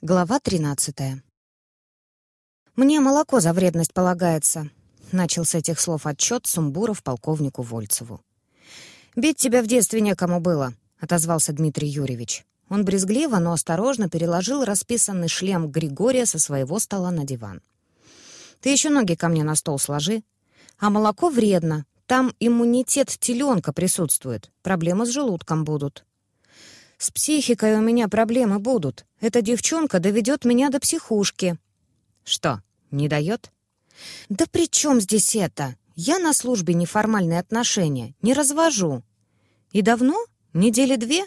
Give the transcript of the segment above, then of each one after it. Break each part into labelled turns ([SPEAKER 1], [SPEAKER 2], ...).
[SPEAKER 1] Глава 13. «Мне молоко за вредность полагается», — начал с этих слов отчет Сумбуров полковнику Вольцеву. «Бить тебя в детстве некому было», — отозвался Дмитрий Юрьевич. Он брезгливо, но осторожно переложил расписанный шлем Григория со своего стола на диван. «Ты еще ноги ко мне на стол сложи. А молоко вредно. Там иммунитет теленка присутствует. Проблемы с желудком будут». «С психикой у меня проблемы будут. Эта девчонка доведет меня до психушки». «Что, не дает?» «Да при чем здесь это? Я на службе неформальные отношения не развожу». «И давно? Недели две?»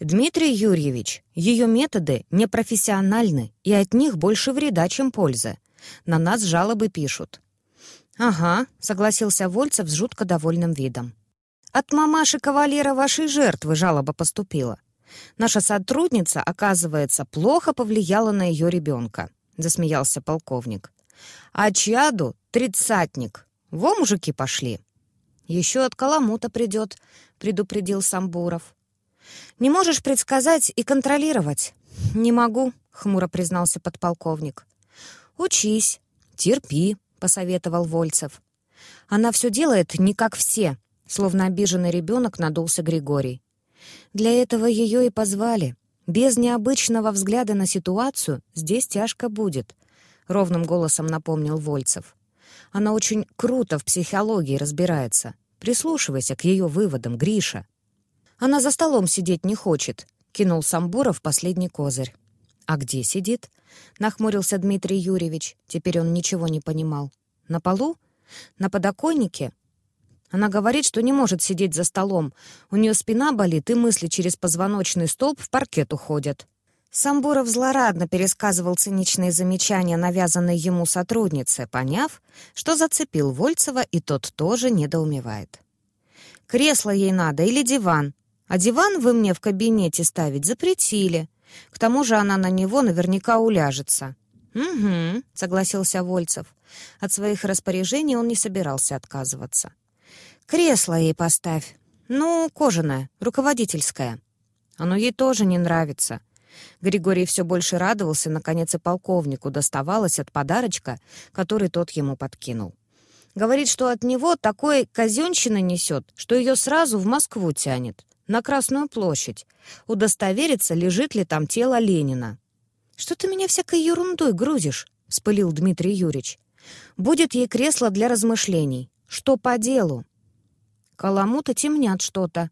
[SPEAKER 1] «Дмитрий Юрьевич, ее методы непрофессиональны, и от них больше вреда, чем пользы. На нас жалобы пишут». «Ага», — согласился Вольцев с жутко довольным видом. От мамаши кавалера вашей жертвы жалоба поступила. Наша сотрудница, оказывается, плохо повлияла на ее ребенка», — засмеялся полковник. «А чаду — тридцатник. Во, мужики, пошли». «Еще от Каламута придет», — предупредил Самбуров. «Не можешь предсказать и контролировать?» «Не могу», — хмуро признался подполковник. «Учись, терпи», — посоветовал Вольцев. «Она все делает не как все, Словно обиженный ребенок надулся Григорий. Для этого ее и позвали. Без необычного взгляда на ситуацию здесь тяжко будет, ровным голосом напомнил Вольцев. Она очень круто в психологии разбирается. Прислушивайся к ее выводам, Гриша. Она за столом сидеть не хочет, кинул Самбуров последний козырь. А где сидит? нахмурился Дмитрий Юрьевич. Теперь он ничего не понимал. На полу? На подоконнике? Она говорит, что не может сидеть за столом. У нее спина болит, и мысли через позвоночный столб в паркет уходят. Самбуров злорадно пересказывал циничные замечания, навязанные ему сотруднице, поняв, что зацепил Вольцева, и тот тоже недоумевает. «Кресло ей надо или диван. А диван вы мне в кабинете ставить запретили. К тому же она на него наверняка уляжется». «Угу», — согласился Вольцев. От своих распоряжений он не собирался отказываться. Кресло ей поставь. Ну, кожаное, руководительское. Оно ей тоже не нравится. Григорий все больше радовался, наконец и полковнику доставалось от подарочка, который тот ему подкинул. Говорит, что от него такой казенщина несет, что ее сразу в Москву тянет, на Красную площадь. Удостовериться, лежит ли там тело Ленина. «Что ты меня всякой ерундой грузишь?» — спылил Дмитрий Юрьевич. «Будет ей кресло для размышлений. Что по делу?» Каламута темнят что-то.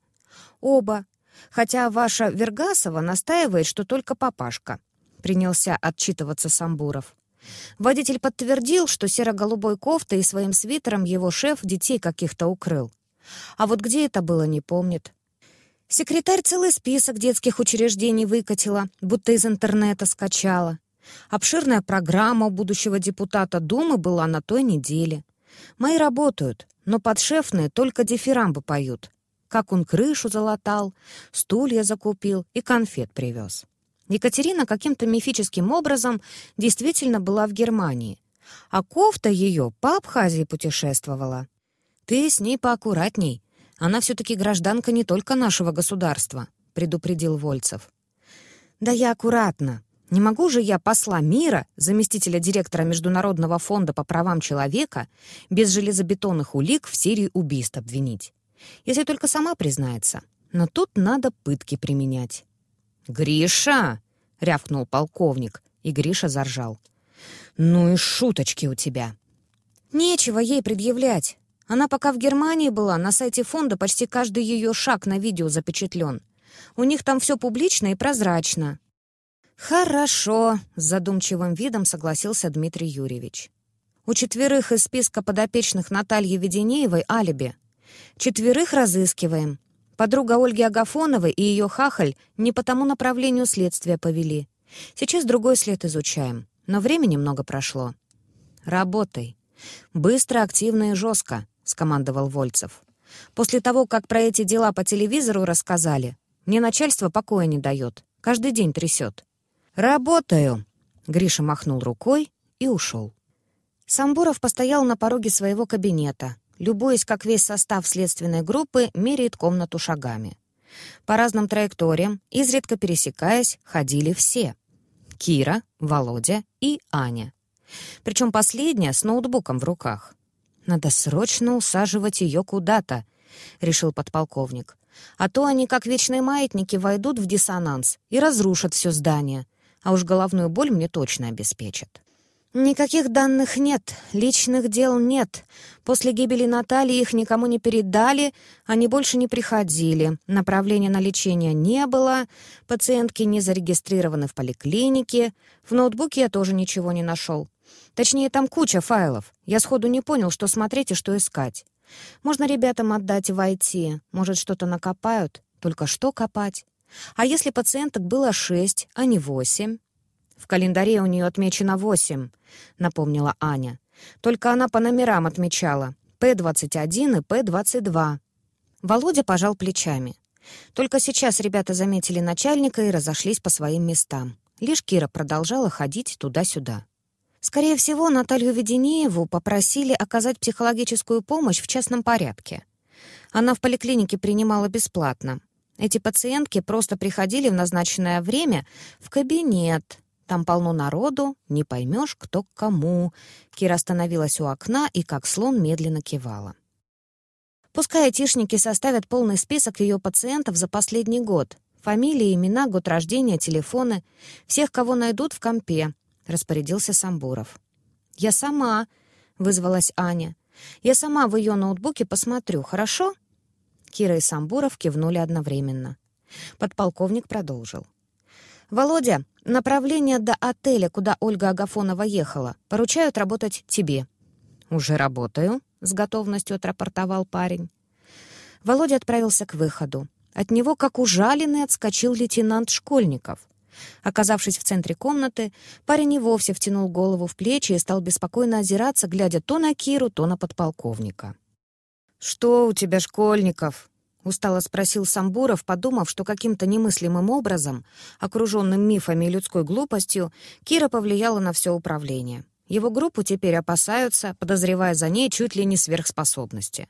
[SPEAKER 1] Оба. Хотя ваша Вергасова настаивает, что только папашка. Принялся отчитываться Самбуров. Водитель подтвердил, что серо-голубой кофтой и своим свитером его шеф детей каких-то укрыл. А вот где это было, не помнит. Секретарь целый список детских учреждений выкатила, будто из интернета скачала. Обширная программа будущего депутата Думы была на той неделе. Мои работают, но подшефные только дифирамбы поют. Как он крышу залатал, стулья закупил и конфет привез. Екатерина каким-то мифическим образом действительно была в Германии, а кофта ее по Абхазии путешествовала. «Ты с ней поаккуратней. Она все-таки гражданка не только нашего государства», — предупредил Вольцев. «Да я аккуратно. Не могу же я посла мира, заместителя директора Международного фонда по правам человека, без железобетонных улик в серии убийств обвинить. Если только сама признается. Но тут надо пытки применять. «Гриша!» — рявкнул полковник, и Гриша заржал. «Ну и шуточки у тебя!» «Нечего ей предъявлять. Она пока в Германии была, на сайте фонда почти каждый ее шаг на видео запечатлен. У них там все публично и прозрачно. «Хорошо», — с задумчивым видом согласился Дмитрий Юрьевич. «У четверых из списка подопечных Натальи Веденеевой алиби. Четверых разыскиваем. Подруга Ольги Агафоновой и ее хахаль не по тому направлению следствия повели. Сейчас другой след изучаем, но времени много прошло». «Работай. Быстро, активно и жестко», — скомандовал Вольцев. «После того, как про эти дела по телевизору рассказали, мне начальство покоя не дает, каждый день трясет. «Работаю!» — Гриша махнул рукой и ушел. Самбуров постоял на пороге своего кабинета, любуясь, как весь состав следственной группы меряет комнату шагами. По разным траекториям, изредка пересекаясь, ходили все. Кира, Володя и Аня. Причем последняя с ноутбуком в руках. «Надо срочно усаживать ее куда-то», — решил подполковник. «А то они, как вечные маятники, войдут в диссонанс и разрушат все здание, а уж головную боль мне точно обеспечат». «Никаких данных нет, личных дел нет. После гибели Натальи их никому не передали, они больше не приходили. Направления на лечение не было, пациентки не зарегистрированы в поликлинике. В ноутбуке я тоже ничего не нашел. Точнее, там куча файлов. Я сходу не понял, что смотреть и что искать. Можно ребятам отдать в IT, может, что-то накопают. Только что копать? А если пациенток было шесть, а не восемь?» «В календаре у нее отмечено восемь», — напомнила Аня. «Только она по номерам отмечала. П-21 и П-22». Володя пожал плечами. Только сейчас ребята заметили начальника и разошлись по своим местам. Лишь Кира продолжала ходить туда-сюда. Скорее всего, Наталью Веденееву попросили оказать психологическую помощь в частном порядке. Она в поликлинике принимала бесплатно. Эти пациентки просто приходили в назначенное время в кабинет, там полно народу, не поймешь, кто к кому. Кира остановилась у окна и, как слон, медленно кивала. Пускай айтишники составят полный список ее пациентов за последний год. Фамилии, имена, год рождения, телефоны. Всех, кого найдут в компе, — распорядился Самбуров. «Я сама», — вызвалась Аня. «Я сама в ее ноутбуке посмотрю, хорошо?» Кира и Самбуров кивнули одновременно. Подполковник продолжил. «Володя, направление до отеля, куда Ольга Агафонова ехала, поручают работать тебе». «Уже работаю», — с готовностью отрапортовал парень. Володя отправился к выходу. От него, как ужаленный, отскочил лейтенант Школьников. Оказавшись в центре комнаты, парень и вовсе втянул голову в плечи и стал беспокойно озираться, глядя то на Киру, то на подполковника. «Что у тебя, Школьников?» — устало спросил Самбуров, подумав, что каким-то немыслимым образом, окруженным мифами и людской глупостью, Кира повлияла на все управление. Его группу теперь опасаются, подозревая за ней чуть ли не сверхспособности.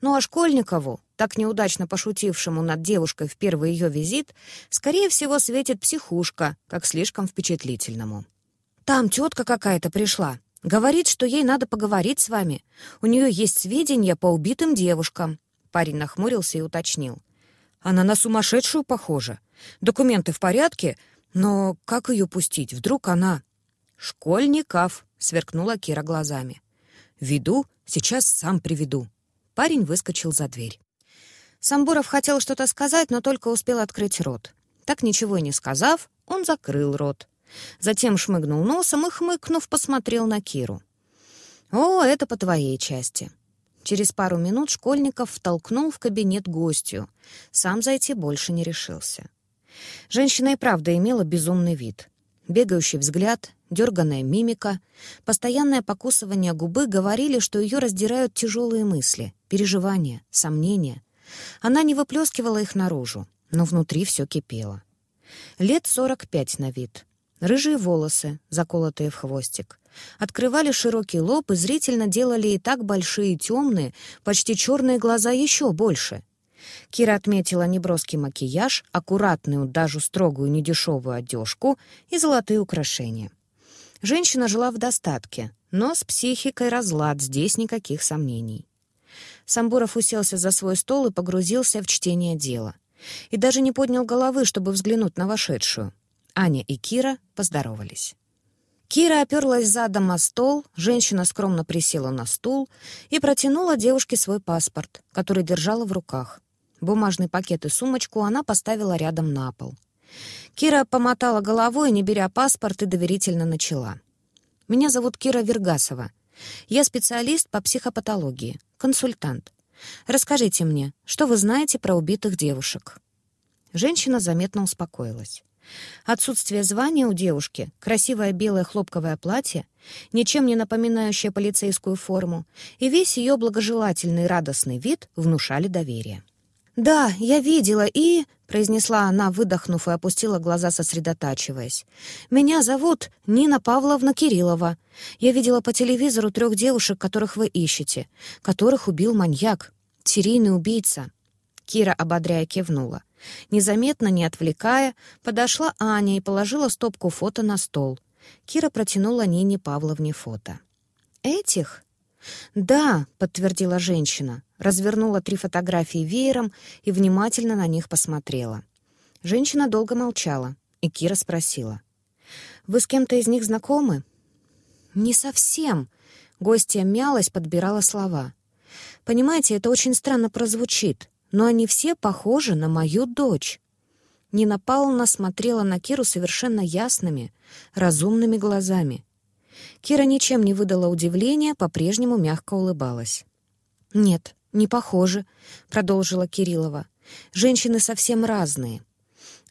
[SPEAKER 1] Ну а Школьникову, так неудачно пошутившему над девушкой в первый ее визит, скорее всего, светит психушка, как слишком впечатлительному. «Там тетка какая-то пришла. Говорит, что ей надо поговорить с вами. У нее есть сведения по убитым девушкам. Парень нахмурился и уточнил. «Она на сумасшедшую похожа. Документы в порядке, но как ее пустить? Вдруг она...» «Школьников», — сверкнула Кира глазами. «Веду, сейчас сам приведу». Парень выскочил за дверь. Самбуров хотел что-то сказать, но только успел открыть рот. Так ничего и не сказав, он закрыл рот. Затем шмыгнул носом и, хмыкнув, посмотрел на Киру. «О, это по твоей части. Через пару минут Школьников втолкнул в кабинет гостью. Сам зайти больше не решился. Женщина и правда имела безумный вид. Бегающий взгляд, дерганная мимика, постоянное покусывание губы говорили, что ее раздирают тяжелые мысли, переживания, сомнения. Она не выплескивала их наружу, но внутри все кипело. Лет сорок пять на вид. Рыжие волосы, заколотые в хвостик открывали широкий лоб и зрительно делали и так большие темные, почти черные глаза еще больше. Кира отметила неброский макияж, аккуратную, даже строгую, недешевую одежку и золотые украшения. Женщина жила в достатке, но с психикой разлад, здесь никаких сомнений. Самбуров уселся за свой стол и погрузился в чтение дела. И даже не поднял головы, чтобы взглянуть на вошедшую. Аня и Кира поздоровались. Кира оперлась задом о стол, женщина скромно присела на стул и протянула девушке свой паспорт, который держала в руках. Бумажный пакет и сумочку она поставила рядом на пол. Кира помотала головой, не беря паспорт, и доверительно начала. «Меня зовут Кира Вергасова. Я специалист по психопатологии, консультант. Расскажите мне, что вы знаете про убитых девушек?» Женщина заметно успокоилась. Отсутствие звания у девушки, красивое белое хлопковое платье, ничем не напоминающее полицейскую форму, и весь ее благожелательный радостный вид внушали доверие. «Да, я видела и...» — произнесла она, выдохнув и опустила глаза, сосредотачиваясь. «Меня зовут Нина Павловна Кириллова. Я видела по телевизору трех девушек, которых вы ищете, которых убил маньяк, серийный убийца». Кира, ободряя, кивнула. Незаметно, не отвлекая, подошла Аня и положила стопку фото на стол. Кира протянула Нине Павловне фото. «Этих?» «Да», — подтвердила женщина, развернула три фотографии веером и внимательно на них посмотрела. Женщина долго молчала, и Кира спросила. «Вы с кем-то из них знакомы?» «Не совсем», — гостья мялась, подбирала слова. «Понимаете, это очень странно прозвучит, но они все похожи на мою дочь». Нина Павловна смотрела на Киру совершенно ясными, разумными глазами. Кира ничем не выдала удивления, по-прежнему мягко улыбалась. «Нет, не похожи», — продолжила Кириллова. «Женщины совсем разные.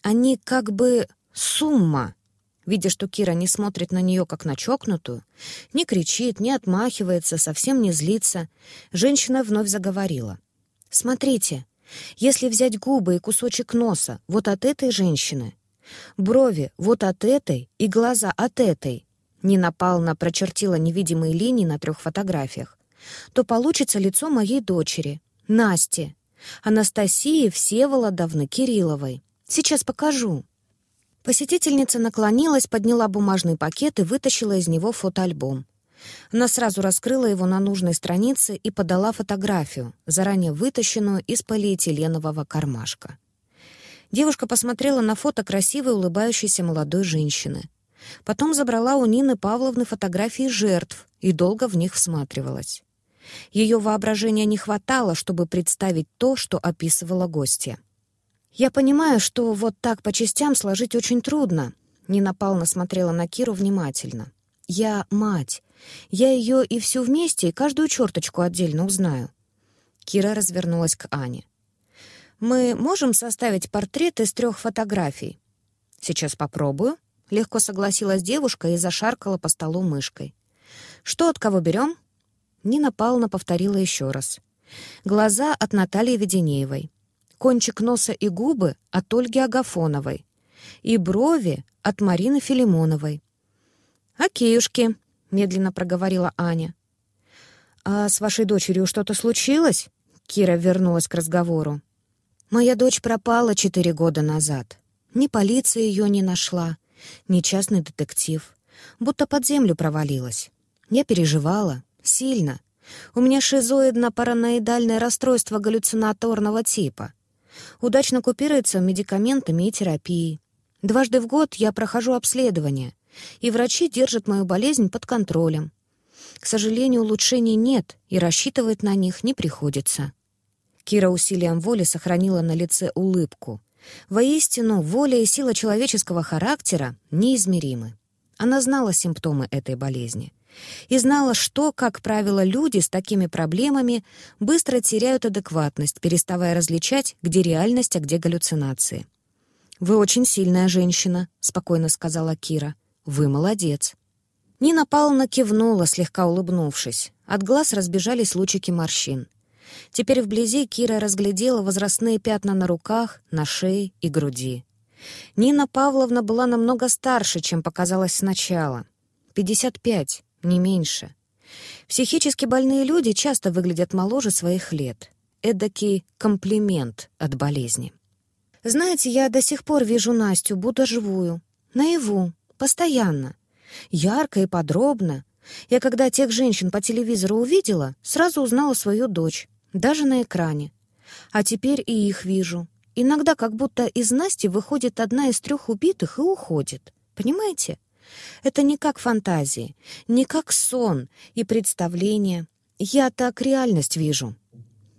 [SPEAKER 1] Они как бы сумма». Видя, что Кира не смотрит на нее как на чокнутую, не кричит, не отмахивается, совсем не злится, женщина вновь заговорила. «Смотрите, если взять губы и кусочек носа вот от этой женщины, брови вот от этой и глаза от этой, Нина Павловна прочертила невидимые линии на трех фотографиях, то получится лицо моей дочери, Насти, Анастасии Всеволодовны Кирилловой. Сейчас покажу. Посетительница наклонилась, подняла бумажный пакет и вытащила из него фотоальбом. Она сразу раскрыла его на нужной странице и подала фотографию, заранее вытащенную из полиэтиленового кармашка. Девушка посмотрела на фото красивой улыбающейся молодой женщины. Потом забрала у Нины Павловны фотографии жертв и долго в них всматривалась. Ее воображения не хватало, чтобы представить то, что описывала гостья. «Я понимаю, что вот так по частям сложить очень трудно», — Нина Павловна смотрела на Киру внимательно. «Я мать. Я ее и всю вместе, и каждую черточку отдельно узнаю». Кира развернулась к Ане. «Мы можем составить портрет из трех фотографий?» «Сейчас попробую», — легко согласилась девушка и зашаркала по столу мышкой. «Что от кого берем?» Нина Павловна повторила еще раз. «Глаза от Натальи Веденеевой, кончик носа и губы от Ольги Агафоновой и брови от Марины Филимоновой». «Окейушки», — медленно проговорила Аня. «А с вашей дочерью что-то случилось?» Кира вернулась к разговору. «Моя дочь пропала четыре года назад. Ни полиция ее не нашла, ни частный детектив. Будто под землю провалилась. Я переживала. Сильно. У меня шизоидно-параноидальное расстройство галлюцинаторного типа. Удачно купируется медикаментами и терапией. Дважды в год я прохожу обследование и врачи держат мою болезнь под контролем. К сожалению, улучшений нет, и рассчитывать на них не приходится. Кира усилием воли сохранила на лице улыбку. Воистину, воля и сила человеческого характера неизмеримы. Она знала симптомы этой болезни и знала, что, как правило, люди с такими проблемами быстро теряют адекватность, переставая различать, где реальность, а где галлюцинации. «Вы очень сильная женщина», — спокойно сказала Кира. Вы молодец». Нина Павловна кивнула, слегка улыбнувшись. От глаз разбежались лучики морщин. Теперь вблизи Кира разглядела возрастные пятна на руках, на шее и груди. Нина Павловна была намного старше, чем показалось сначала. 55, не меньше. Психически больные люди часто выглядят моложе своих лет. Эдакий комплимент от болезни. «Знаете, я до сих пор вижу Настю, будто живую. Наяву. Постоянно. Ярко и подробно. Я когда тех женщин по телевизору увидела, сразу узнала свою дочь, даже на экране. А теперь и их вижу. Иногда как будто из Насти выходит одна из трех убитых и уходит. Понимаете? Это не как фантазии, не как сон и представление. Я так реальность вижу.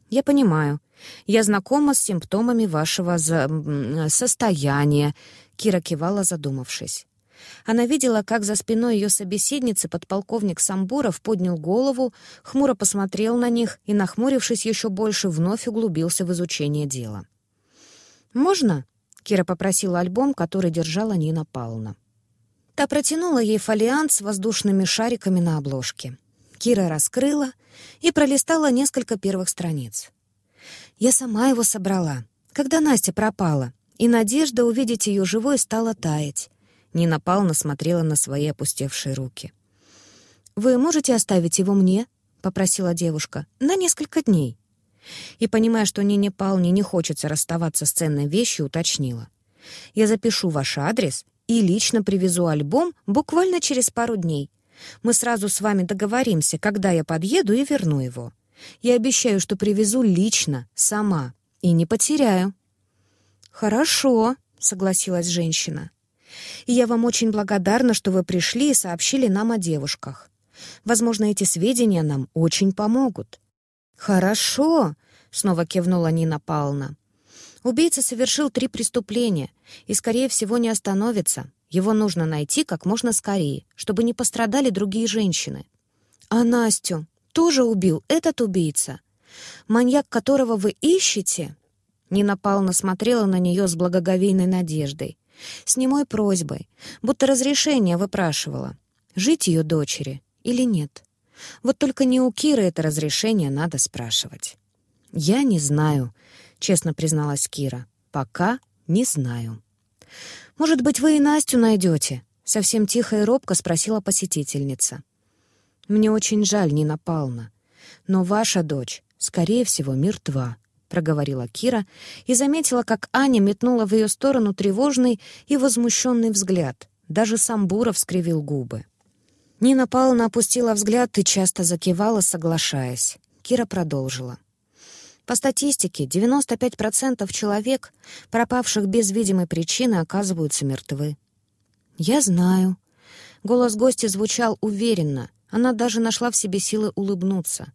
[SPEAKER 1] Я понимаю. Я знакома с симптомами вашего за... состояния. Кира кивала, задумавшись. Она видела, как за спиной ее собеседницы подполковник Самбуров поднял голову, хмуро посмотрел на них и, нахмурившись еще больше, вновь углубился в изучение дела. «Можно?» — Кира попросила альбом, который держала Нина Павловна. Та протянула ей фолиант с воздушными шариками на обложке. Кира раскрыла и пролистала несколько первых страниц. «Я сама его собрала, когда Настя пропала, и надежда увидеть ее живой стала таять. Нина Павловна смотрела на свои опустевшие руки. «Вы можете оставить его мне?» — попросила девушка. «На несколько дней». И, понимая, что Нине Палне не хочется расставаться с ценной вещью, уточнила. «Я запишу ваш адрес и лично привезу альбом буквально через пару дней. Мы сразу с вами договоримся, когда я подъеду и верну его. Я обещаю, что привезу лично, сама, и не потеряю». «Хорошо», — согласилась женщина. «И я вам очень благодарна, что вы пришли и сообщили нам о девушках. Возможно, эти сведения нам очень помогут». «Хорошо», — снова кивнула Нина Павловна. «Убийца совершил три преступления и, скорее всего, не остановится. Его нужно найти как можно скорее, чтобы не пострадали другие женщины. А Настю тоже убил этот убийца? Маньяк, которого вы ищете?» Нина Павловна смотрела на нее с благоговейной надеждой, с немой просьбой, будто разрешение выпрашивала, жить ее дочери или нет. Вот только не у Киры это разрешение надо спрашивать. «Я не знаю», — честно призналась Кира. «Пока не знаю». «Может быть, вы и Настю найдете?» — совсем тихо и робко спросила посетительница. «Мне очень жаль, Нина Павловна, но ваша дочь, скорее всего, мертва», — проговорила Кира и заметила, как Аня метнула в ее сторону тревожный и возмущенный взгляд. Даже сам Буров скривил губы. Нина Павловна опустила взгляд и часто закивала, соглашаясь. Кира продолжила. По статистике, 95% человек, пропавших без видимой причины, оказываются мертвы. «Я знаю». Голос гостя звучал уверенно. Она даже нашла в себе силы улыбнуться.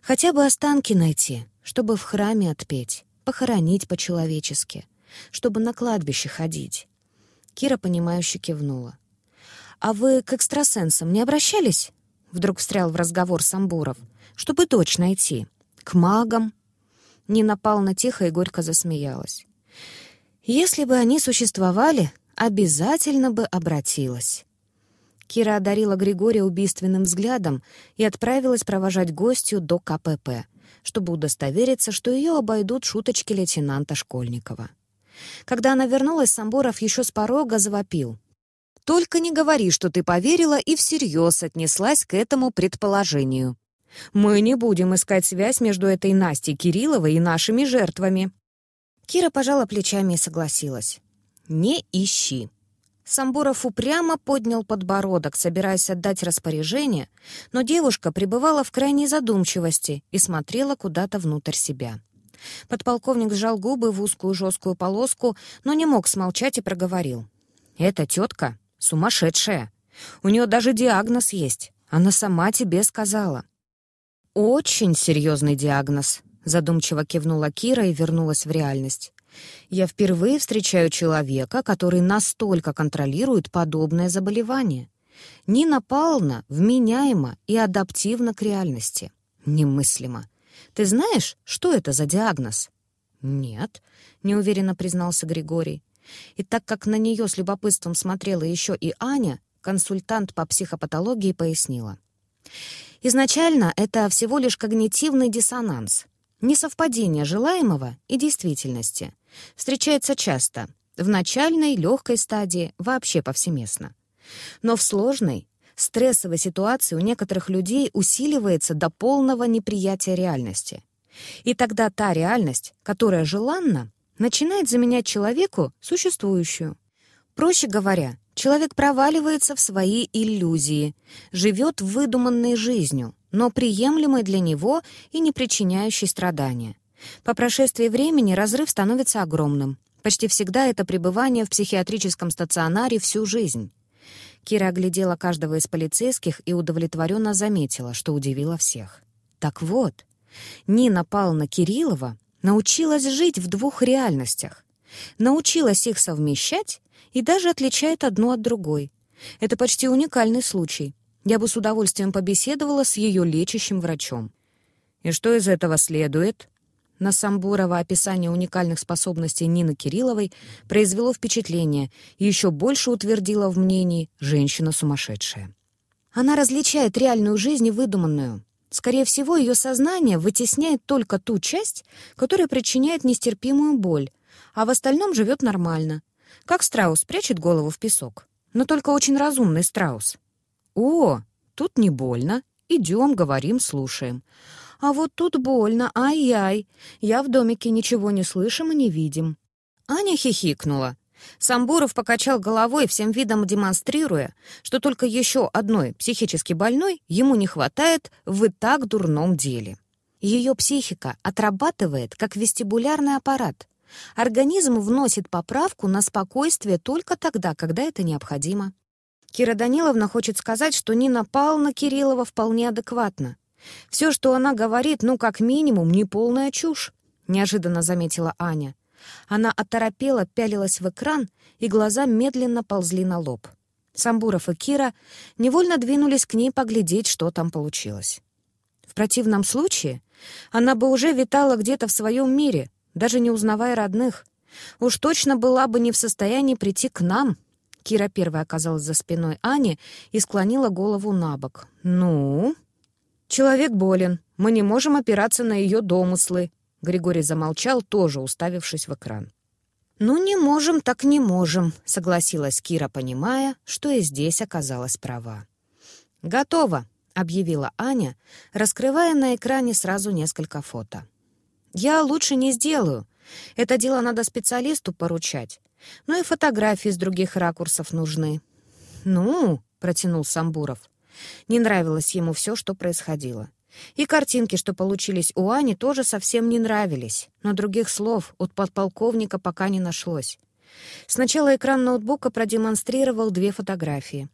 [SPEAKER 1] «Хотя бы останки найти, чтобы в храме отпеть, похоронить по-человечески, чтобы на кладбище ходить». Кира, понимающе кивнула. «А вы к экстрасенсам не обращались?» Вдруг встрял в разговор Самбуров. «Чтобы дочь найти. К магам?» Нина Павловна тихо и горько засмеялась. «Если бы они существовали, обязательно бы обратилась». Кира одарила Григория убийственным взглядом и отправилась провожать гостью до КПП, чтобы удостовериться, что ее обойдут шуточки лейтенанта Школьникова. Когда она вернулась, Самбуров еще с порога завопил. Только не говори, что ты поверила и всерьез отнеслась к этому предположению. Мы не будем искать связь между этой Настей Кирилловой и нашими жертвами». Кира пожала плечами и согласилась. «Не ищи». Самбуров упрямо поднял подбородок, собираясь отдать распоряжение, но девушка пребывала в крайней задумчивости и смотрела куда-то внутрь себя. Подполковник сжал губы в узкую жесткую полоску, но не мог смолчать и проговорил. «Эта тетка Сумасшедшая. У нее даже диагноз есть. Она сама тебе сказала». «Очень серьезный диагноз», — задумчиво кивнула Кира и вернулась в реальность. «Я впервые встречаю человека, который настолько контролирует подобное заболевание. Нина Павловна вменяема и адаптивна к реальности. Немыслимо. Ты знаешь, что это за диагноз?» «Нет», — неуверенно признался Григорий. И так как на нее с любопытством смотрела еще и Аня, консультант по психопатологии пояснила. Изначально это всего лишь когнитивный диссонанс, несовпадение желаемого и действительности. Встречается часто, в начальной легкой стадии вообще повсеместно. Но в сложной, стрессовой ситуации у некоторых людей усиливается до полного неприятия реальности. И тогда та реальность, которая желанна, начинает заменять человеку существующую. Проще говоря, человек проваливается в свои иллюзии, живет выдуманной жизнью, но приемлемой для него и не причиняющей страдания. По прошествии времени разрыв становится огромным. Почти всегда это пребывание в психиатрическом стационаре всю жизнь. Кира оглядела каждого из полицейских и удовлетворенно заметила, что удивило всех. Так вот, Нина Павловна Кириллова научилась жить в двух реальностях, научилась их совмещать и даже отличает одну от другой. Это почти уникальный случай. Я бы с удовольствием побеседовала с ее лечащим врачом. И что из этого следует? На Самбурова описание уникальных способностей Нины Кирилловой произвело впечатление и еще больше утвердило в мнении «женщина сумасшедшая». Она различает реальную жизнь и выдуманную. Скорее всего, ее сознание вытесняет только ту часть, которая причиняет нестерпимую боль, а в остальном живет нормально. Как страус прячет голову в песок. Но только очень разумный страус. «О, тут не больно. Идем, говорим, слушаем. А вот тут больно, ай-яй. Я в домике ничего не слышим и не видим». Аня хихикнула. Самбуров покачал головой, всем видом демонстрируя, что только еще одной психически больной ему не хватает в и так дурном деле. Ее психика отрабатывает как вестибулярный аппарат. Организм вносит поправку на спокойствие только тогда, когда это необходимо. Кира Даниловна хочет сказать, что Нина Павловна Кириллова вполне адекватна. Все, что она говорит, ну, как минимум, не полная чушь, неожиданно заметила Аня. Она оторопела, пялилась в экран, и глаза медленно ползли на лоб. Самбуров и Кира невольно двинулись к ней поглядеть, что там получилось. В противном случае она бы уже витала где-то в своем мире, даже не узнавая родных. Уж точно была бы не в состоянии прийти к нам. Кира первая оказалась за спиной Ани и склонила голову на бок. «Ну?» «Человек болен. Мы не можем опираться на ее домыслы», Григорий замолчал, тоже уставившись в экран. «Ну, не можем, так не можем», — согласилась Кира, понимая, что и здесь оказалась права. «Готово», — объявила Аня, раскрывая на экране сразу несколько фото. «Я лучше не сделаю. Это дело надо специалисту поручать. Ну и фотографии с других ракурсов нужны». «Ну», — протянул Самбуров. Не нравилось ему все, что происходило. И картинки, что получились у Ани, тоже совсем не нравились, но других слов от подполковника пока не нашлось. Сначала экран ноутбука продемонстрировал две фотографии.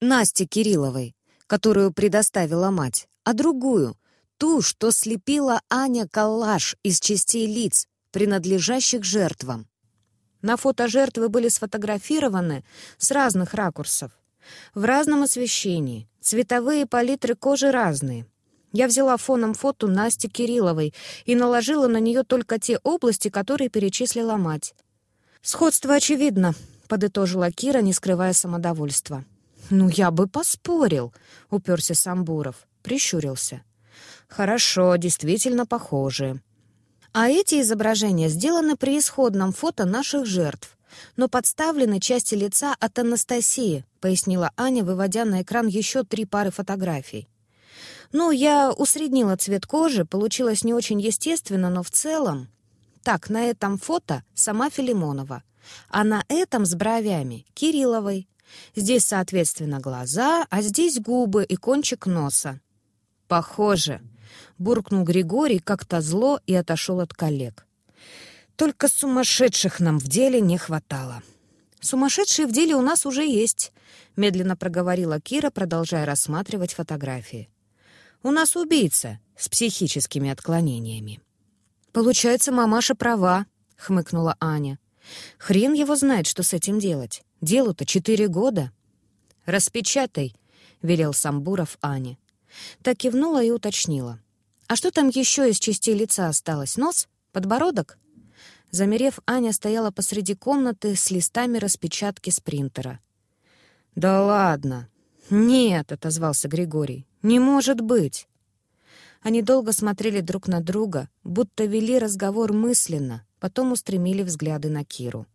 [SPEAKER 1] Насти Кирилловой, которую предоставила мать, а другую, ту, что слепила Аня коллаж из частей лиц, принадлежащих жертвам. На фото жертвы были сфотографированы с разных ракурсов, в разном освещении, цветовые палитры кожи разные — я взяла фоном фото Насти Кирилловой и наложила на нее только те области, которые перечислила мать. «Сходство очевидно», — подытожила Кира, не скрывая самодовольства. «Ну, я бы поспорил», — уперся Самбуров, прищурился. «Хорошо, действительно похожи. А эти изображения сделаны при исходном фото наших жертв, но подставлены части лица от Анастасии», — пояснила Аня, выводя на экран еще три пары фотографий. Ну, я усреднила цвет кожи, получилось не очень естественно, но в целом... Так, на этом фото сама Филимонова, а на этом с бровями Кирилловой. Здесь, соответственно, глаза, а здесь губы и кончик носа. «Похоже», — буркнул Григорий как-то зло и отошел от коллег. «Только сумасшедших нам в деле не хватало». «Сумасшедшие в деле у нас уже есть», — медленно проговорила Кира, продолжая рассматривать фотографии. У нас убийца с психическими отклонениями». «Получается, мамаша права», — хмыкнула Аня. «Хрен его знает, что с этим делать. Делу-то четыре года». «Распечатай», — велел Самбуров Ане. Так кивнула и уточнила. «А что там еще из частей лица осталось? Нос? Подбородок?» Замерев, Аня стояла посреди комнаты с листами распечатки с принтера. «Да ладно!» «Нет», — отозвался Григорий, — «не может быть». Они долго смотрели друг на друга, будто вели разговор мысленно, потом устремили взгляды на Киру.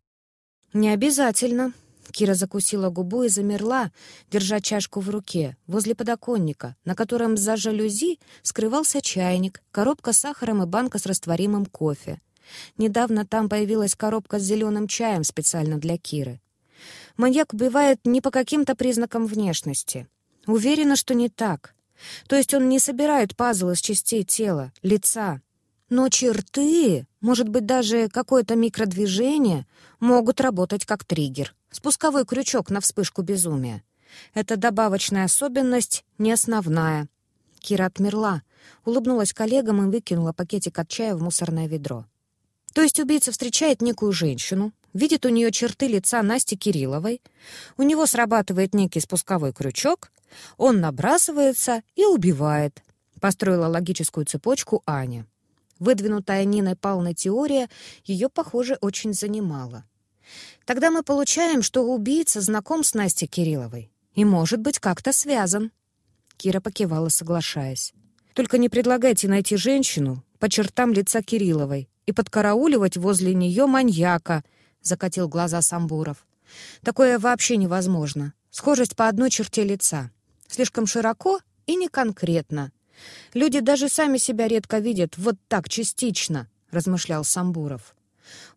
[SPEAKER 1] «Не обязательно». Кира закусила губу и замерла, держа чашку в руке, возле подоконника, на котором за жалюзи скрывался чайник, коробка с сахаром и банка с растворимым кофе. Недавно там появилась коробка с зеленым чаем специально для Киры. Маньяк убивает не по каким-то признакам внешности. Уверена, что не так. То есть он не собирает пазл из частей тела, лица. Но черты, может быть, даже какое-то микродвижение, могут работать как триггер, спусковой крючок на вспышку безумия. Эта добавочная особенность не основная. Кира отмерла, улыбнулась коллегам и выкинула пакетик от чая в мусорное ведро. То есть убийца встречает некую женщину, видит у нее черты лица Насти Кирилловой, у него срабатывает некий спусковой крючок, он набрасывается и убивает. Построила логическую цепочку Аня. Выдвинутая Ниной Павловной теория ее, похоже, очень занимала. Тогда мы получаем, что убийца знаком с Настей Кирилловой и, может быть, как-то связан. Кира покивала, соглашаясь. Только не предлагайте найти женщину по чертам лица Кирилловой и подкарауливать возле нее маньяка, закатил глаза Самбуров. Такое вообще невозможно. Схожесть по одной черте лица. Слишком широко и не конкретно. Люди даже сами себя редко видят вот так частично», — размышлял Самбуров.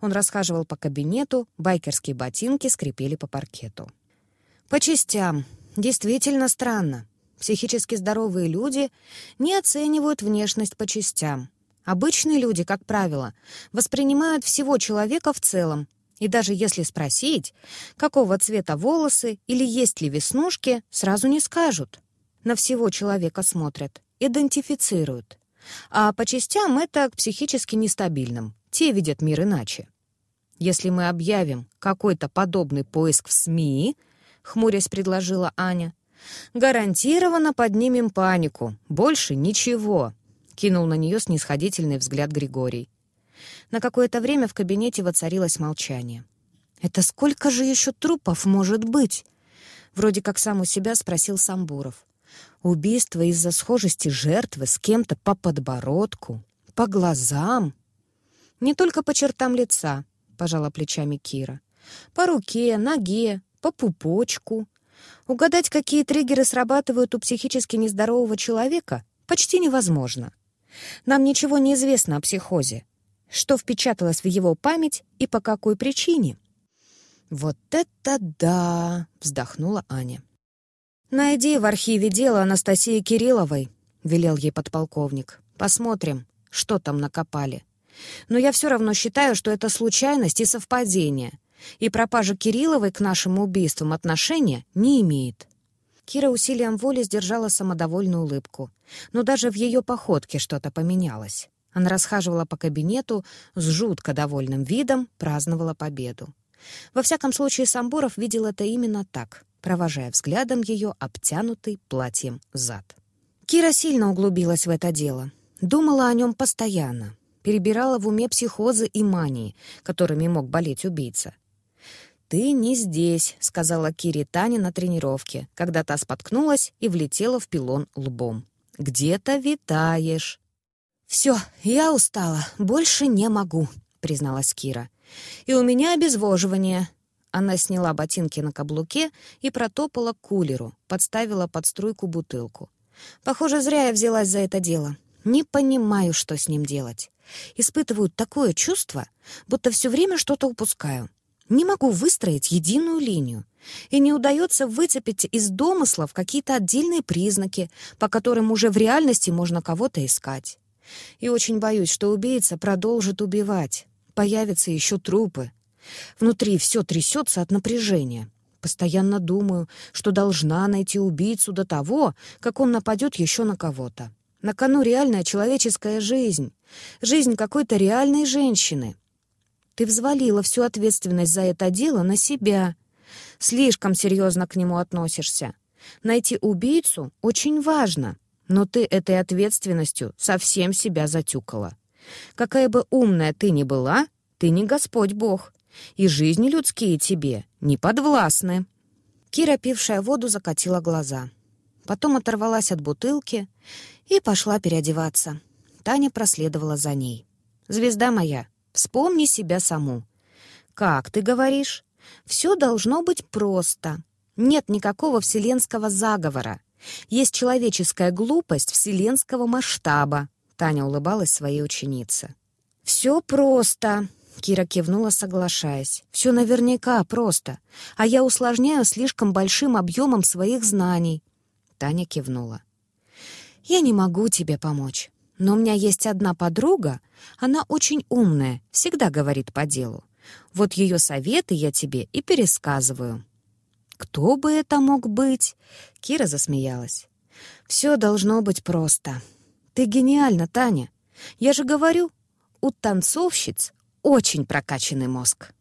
[SPEAKER 1] Он расхаживал по кабинету, байкерские ботинки скрипели по паркету. «По частям. Действительно странно. Психически здоровые люди не оценивают внешность по частям. Обычные люди, как правило, воспринимают всего человека в целом, и даже если спросить, какого цвета волосы или есть ли веснушки, сразу не скажут. На всего человека смотрят, идентифицируют. А по частям это к психически нестабильным. Те видят мир иначе. Если мы объявим какой-то подобный поиск в СМИ, хмурясь предложила Аня, гарантированно поднимем панику. Больше ничего. Кинул на нее снисходительный взгляд Григорий. На какое-то время в кабинете воцарилось молчание. «Это сколько же еще трупов может быть?» Вроде как сам у себя спросил Самбуров. «Убийство из-за схожести жертвы с кем-то по подбородку, по глазам?» «Не только по чертам лица», — пожала плечами Кира. «По руке, ноге, по пупочку. Угадать, какие триггеры срабатывают у психически нездорового человека, почти невозможно. Нам ничего не известно о психозе, что впечаталось в его память и по какой причине. «Вот это да!» — вздохнула Аня. «Найди в архиве дело Анастасии Кирилловой», — велел ей подполковник. «Посмотрим, что там накопали. Но я все равно считаю, что это случайность и совпадение, и пропажа Кирилловой к нашим убийствам отношения не имеет». Кира усилием воли сдержала самодовольную улыбку. Но даже в ее походке что-то поменялось. Она расхаживала по кабинету с жутко довольным видом, праздновала победу. Во всяком случае, Самбуров видел это именно так, провожая взглядом ее обтянутый платьем зад. Кира сильно углубилась в это дело. Думала о нем постоянно. Перебирала в уме психозы и мании, которыми мог болеть убийца. «Ты не здесь», — сказала Кире Таня на тренировке, когда та споткнулась и влетела в пилон лбом. «Где-то витаешь». «Все, я устала, больше не могу», — призналась Кира. «И у меня обезвоживание». Она сняла ботинки на каблуке и протопала к кулеру, подставила под струйку бутылку. «Похоже, зря я взялась за это дело. Не понимаю, что с ним делать. Испытываю такое чувство, будто все время что-то упускаю. Не могу выстроить единую линию. И не удается выцепить из домыслов какие-то отдельные признаки, по которым уже в реальности можно кого-то искать. И очень боюсь, что убийца продолжит убивать. Появятся еще трупы. Внутри все трясется от напряжения. Постоянно думаю, что должна найти убийцу до того, как он нападет еще на кого-то. На кону реальная человеческая жизнь. Жизнь какой-то реальной женщины. Ты взвалила всю ответственность за это дело на себя. Слишком серьезно к нему относишься. Найти убийцу очень важно, но ты этой ответственностью совсем себя затюкала. Какая бы умная ты ни была, ты не Господь Бог, и жизни людские тебе не подвластны». Кира, пившая воду, закатила глаза. Потом оторвалась от бутылки и пошла переодеваться. Таня проследовала за ней. «Звезда моя, Вспомни себя саму. Как ты говоришь? Все должно быть просто. Нет никакого вселенского заговора. Есть человеческая глупость вселенского масштаба. Таня улыбалась своей ученице. «Все просто», — Кира кивнула, соглашаясь. «Все наверняка просто. А я усложняю слишком большим объемом своих знаний». Таня кивнула. «Я не могу тебе помочь. Но у меня есть одна подруга, она очень умная, всегда говорит по делу. Вот ее советы я тебе и пересказываю». «Кто бы это мог быть?» Кира засмеялась. «Все должно быть просто. Ты гениальна, Таня. Я же говорю, у танцовщиц очень прокачанный мозг».